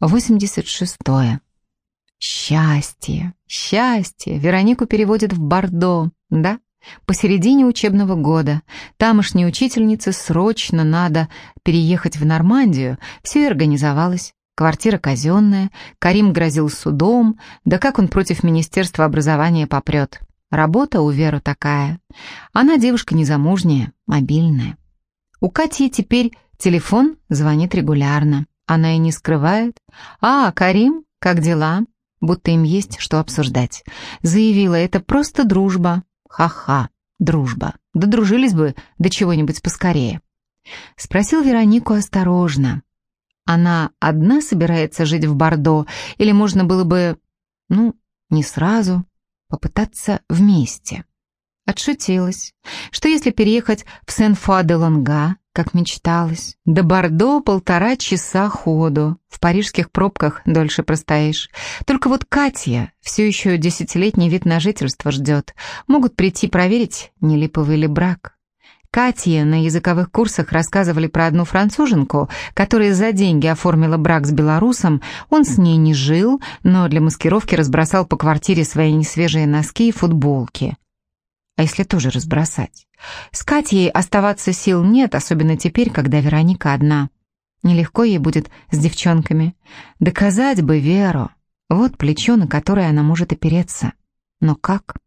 86. Счастье, счастье. Веронику переводят в Бордо, да? Посередине учебного года. Тамошней учительнице срочно надо переехать в Нормандию. Все организовалось. Квартира казенная, Карим грозил судом, да как он против Министерства образования попрет. Работа у Веры такая. Она девушка незамужняя, мобильная. У Кати теперь телефон звонит регулярно. Она и не скрывает. «А, Карим, как дела?» Будто им есть что обсуждать. Заявила, это просто дружба. Ха-ха, дружба. Да дружились бы до чего-нибудь поскорее. Спросил Веронику осторожно. Она одна собирается жить в Бордо, или можно было бы, ну, не сразу, попытаться вместе? Отшутилась, что если переехать в Сен-Фуа-де-Лонга, как мечталось, до Бордо полтора часа ходу, в парижских пробках дольше простоишь. Только вот Катя все еще десятилетний вид на жительство ждет, могут прийти проверить, не липовый ли брак. Катя на языковых курсах рассказывали про одну француженку, которая за деньги оформила брак с белорусом, он с ней не жил, но для маскировки разбросал по квартире свои несвежие носки и футболки. А если тоже разбросать? С Катей оставаться сил нет, особенно теперь, когда Вероника одна. Нелегко ей будет с девчонками. Доказать бы Веру. Вот плечо, на которое она может опереться. Но как?